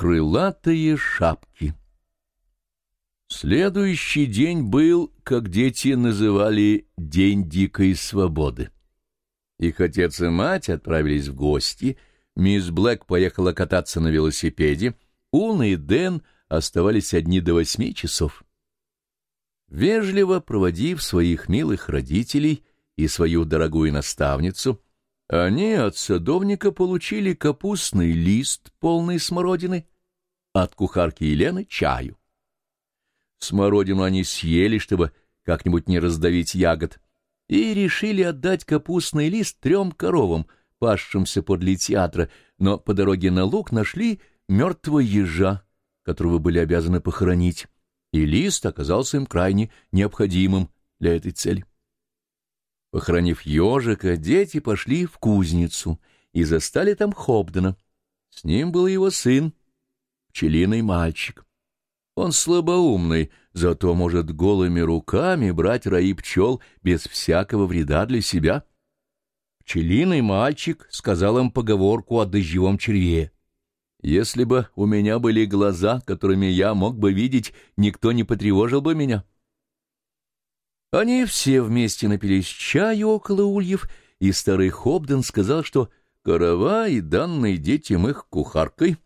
Крылатые шапки Следующий день был, как дети называли, «День дикой свободы». Их отец и мать отправились в гости, мисс Блэк поехала кататься на велосипеде, Уна и Дэн оставались одни до восьми часов. Вежливо проводив своих милых родителей и свою дорогую наставницу, они от садовника получили капустный лист, полный смородины, от кухарки Елены — чаю. Смородину они съели, чтобы как-нибудь не раздавить ягод, и решили отдать капустный лист трем коровам, пасшимся подле театра, но по дороге на луг нашли мертвого ежа, которого были обязаны похоронить, и лист оказался им крайне необходимым для этой цели. Похоронив ежика, дети пошли в кузницу и застали там Хобдена. С ним был его сын, пчелиный мальчик. Он слабоумный, зато может голыми руками брать раи пчел без всякого вреда для себя. Пчелиный мальчик сказал им поговорку о дождевом черве. «Если бы у меня были глаза, которыми я мог бы видеть, никто не потревожил бы меня». Они все вместе напились чаю около ульев, и старый Хобден сказал, что корова и данный детям их кухаркой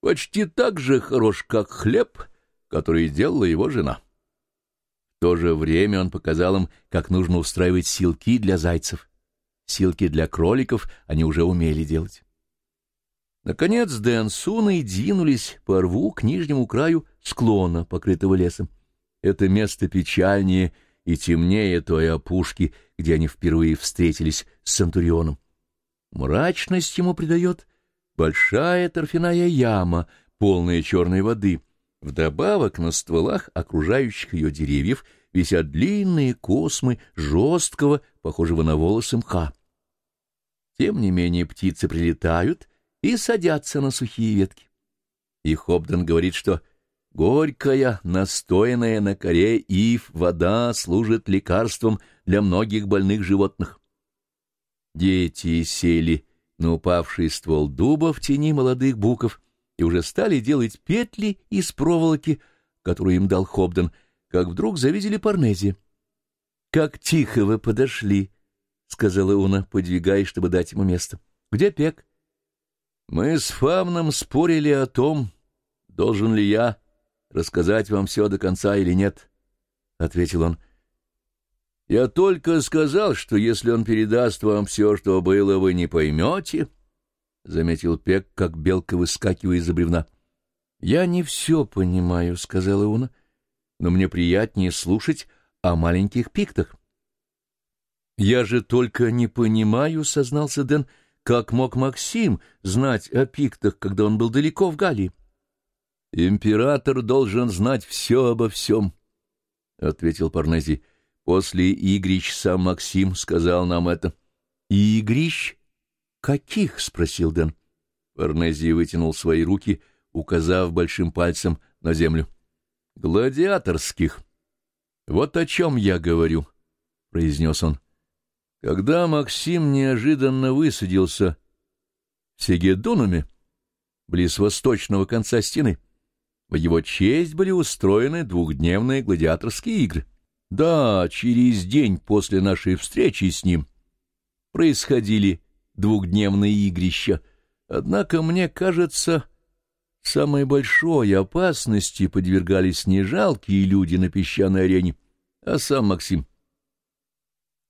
почти так же хорош, как хлеб — который делала его жена. В то же время он показал им, как нужно устраивать силки для зайцев. Силки для кроликов они уже умели делать. Наконец Дэн с Уной двинулись по рву к нижнему краю склона, покрытого лесом. Это место печальнее и темнее той опушки, где они впервые встретились с Сантурионом. Мрачность ему придает большая торфяная яма, полная черной воды — Вдобавок на стволах окружающих ее деревьев висят длинные космы жесткого, похожего на волосы мха. Тем не менее птицы прилетают и садятся на сухие ветки. И Хобден говорит, что горькая, настоянная на коре ив вода служит лекарством для многих больных животных. Дети сели на упавший ствол дуба в тени молодых буков — и уже стали делать петли из проволоки, которую им дал Хобден, как вдруг завидели Парнези. — Как тихо вы подошли, — сказала Уна, подвигаясь, чтобы дать ему место. — Где Пек? — Мы с Фамном спорили о том, должен ли я рассказать вам все до конца или нет, — ответил он. — Я только сказал, что если он передаст вам все, что было, вы не поймете. —— заметил Пек, как белка выскакивая из-за бревна. — Я не все понимаю, — сказала Уна, — но мне приятнее слушать о маленьких пиктах. — Я же только не понимаю, — сознался Дэн, — как мог Максим знать о пиктах, когда он был далеко в Галлии? — Император должен знать все обо всем, — ответил Парнези. — После игрищ сам Максим сказал нам это. — Игрищ? «Каких?» — спросил Дэн. Парнези вытянул свои руки, указав большим пальцем на землю. «Гладиаторских. Вот о чем я говорю», — произнес он. Когда Максим неожиданно высадился в Сегедунуме, близ восточного конца стены, в его честь были устроены двухдневные гладиаторские игры. Да, через день после нашей встречи с ним происходили двухдневные игрища. Однако, мне кажется, самой большой опасности подвергались не жалкие люди на песчаной арене, а сам Максим.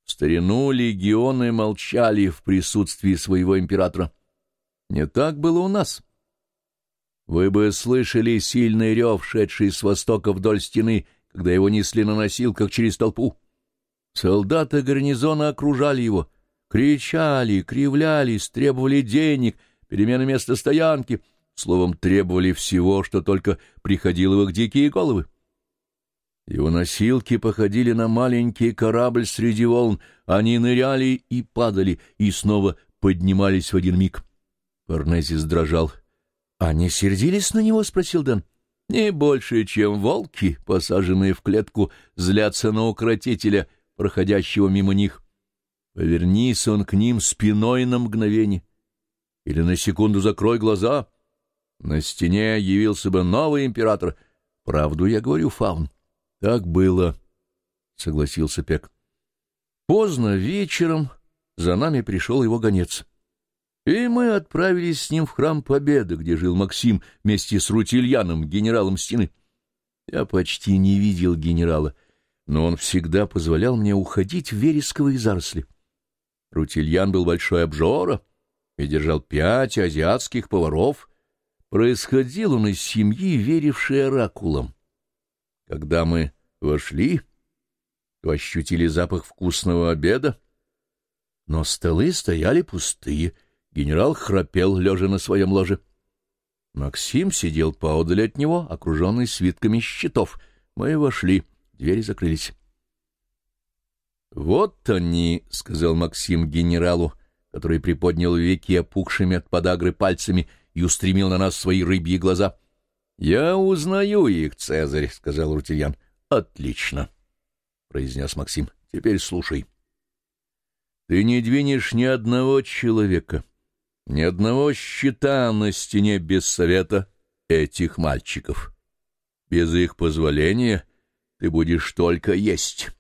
В старину легионы молчали в присутствии своего императора. Не так было у нас. Вы бы слышали сильный рев, шедший с востока вдоль стены, когда его несли на носилках через толпу. Солдаты гарнизона окружали его — Кричали, кривлялись, требовали денег, перемены места стоянки, словом, требовали всего, что только приходило в их дикие головы. Его носилки походили на маленький корабль среди волн, они ныряли и падали, и снова поднимались в один миг. Парнезис дрожал. — Они сердились на него? — спросил Дэн. — Не больше, чем волки, посаженные в клетку, злятся на укротителя, проходящего мимо них. — Повернись он к ним спиной на мгновение. Или на секунду закрой глаза. на стене явился бы новый император. Правду я говорю, Фаун. — Так было, — согласился Пек. Поздно вечером за нами пришел его гонец. И мы отправились с ним в храм Победы, где жил Максим вместе с Рутильяном, генералом стены. Я почти не видел генерала, но он всегда позволял мне уходить в вересковые заросли. Рутильян был большой обжора и держал пять азиатских поваров. Происходил он из семьи, верившей оракулам. Когда мы вошли, то ощутили запах вкусного обеда, но столы стояли пустые, генерал храпел, лежа на своем ложе. Максим сидел поодаль от него, окруженный свитками щитов. Мы вошли, двери закрылись. — Вот они, — сказал Максим генералу, который приподнял веки опухшими от подагры пальцами и устремил на нас свои рыбьи глаза. — Я узнаю их, Цезарь, — сказал Рутильян. — Отлично, — произнес Максим. — Теперь слушай. Ты не двинешь ни одного человека. — ни одного щита на стене без совета этих мальчиков. Без их позволения ты будешь только есть.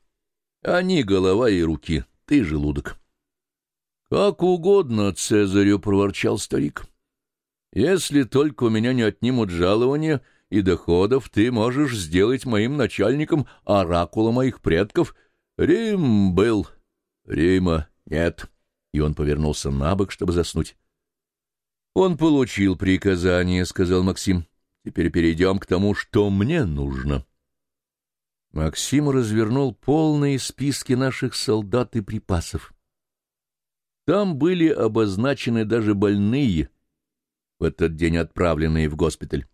Они голова и руки, ты желудок. — Как угодно, Цезарю, — проворчал старик. — Если только у меня не отнимут жалования и доходов, ты можешь сделать моим начальником оракула моих предков. Рим был, Рима нет. И он повернулся на бок, чтобы заснуть. Он получил приказание, — сказал Максим. Теперь перейдем к тому, что мне нужно. Максим развернул полные списки наших солдат и припасов. Там были обозначены даже больные, в этот день отправленные в госпиталь.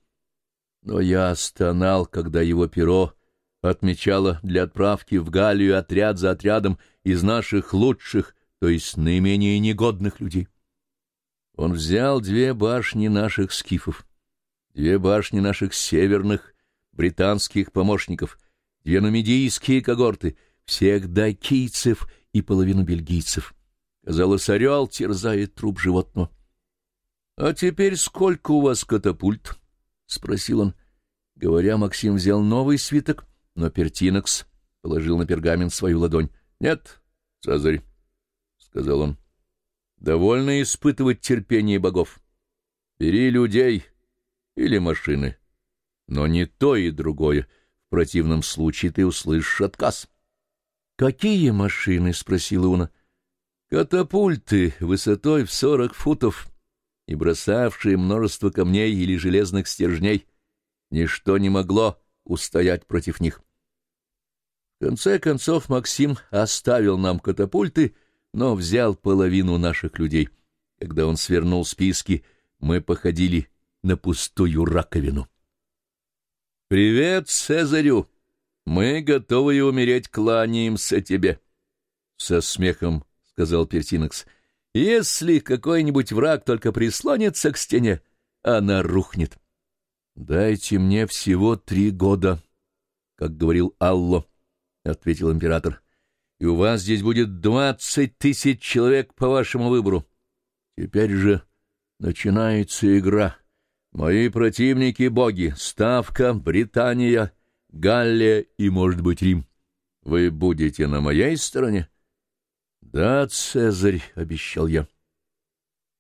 Но я стонал, когда его перо отмечало для отправки в Галлию отряд за отрядом из наших лучших, то есть наименее негодных людей. Он взял две башни наших скифов, две башни наших северных британских помощников, две нумидийские когорты, всех дакийцев и половину бельгийцев. Казалось, орел терзает труп животного. — А теперь сколько у вас катапульт? — спросил он. Говоря, Максим взял новый свиток, но Пертинокс положил на пергамент свою ладонь. — Нет, Цезарь, — сказал он. — Довольно испытывать терпение богов. Бери людей или машины. Но не то и другое. В противном случае ты услышишь отказ. — Какие машины? — спросила Уна. — Катапульты высотой в сорок футов и бросавшие множество камней или железных стержней. Ничто не могло устоять против них. В конце концов Максим оставил нам катапульты — но взял половину наших людей. Когда он свернул списки, мы походили на пустую раковину. «Привет, Цезарю! Мы, готовы умереть, кланяемся тебе!» Со смехом сказал Пертинокс. «Если какой-нибудь враг только прислонится к стене, она рухнет. Дайте мне всего три года, как говорил Алло, — ответил император и у вас здесь будет двадцать тысяч человек по вашему выбору. Теперь же начинается игра. Мои противники — боги, Ставка, Британия, Галлия и, может быть, Рим. Вы будете на моей стороне? — Да, Цезарь, — обещал я,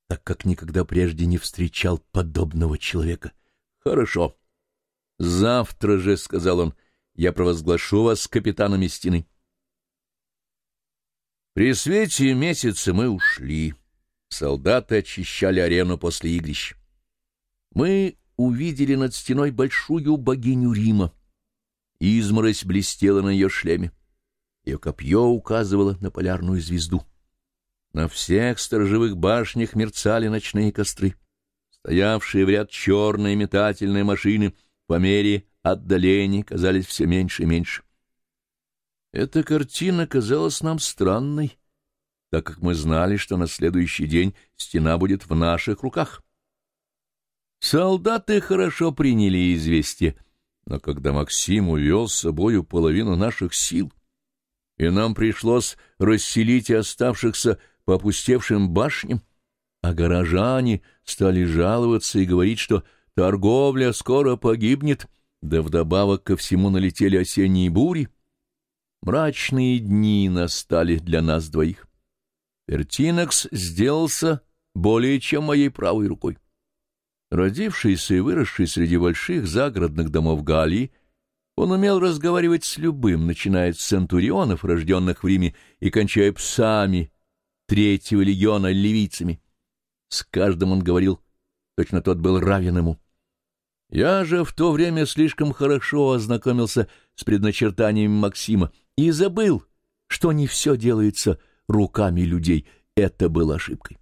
так как никогда прежде не встречал подобного человека. — Хорошо. — Завтра же, — сказал он, — я провозглашу вас капитанами стены. — при свете месяца мы ушли. Солдаты очищали арену после игрищ. Мы увидели над стеной большую богиню Рима. Изморозь блестела на ее шлеме. Ее копье указывало на полярную звезду. На всех сторожевых башнях мерцали ночные костры. Стоявшие в ряд черные метательные машины по мере отдаления казались все меньше и меньше. Эта картина казалась нам странной, так как мы знали, что на следующий день стена будет в наших руках. Солдаты хорошо приняли известие, но когда Максим увел с собою половину наших сил, и нам пришлось расселить оставшихся по опустевшим башням, а горожане стали жаловаться и говорить, что торговля скоро погибнет, да вдобавок ко всему налетели осенние бури. Мрачные дни настали для нас двоих. Пертинекс сделался более чем моей правой рукой. Родившийся и выросший среди больших загородных домов Галлии, он умел разговаривать с любым, начиная с центурионов, рожденных в Риме, и кончая псами третьего легиона ливийцами. С каждым он говорил, точно тот был равен ему. Я же в то время слишком хорошо ознакомился с предначертаниями Максима и забыл, что не все делается руками людей. Это было ошибкой.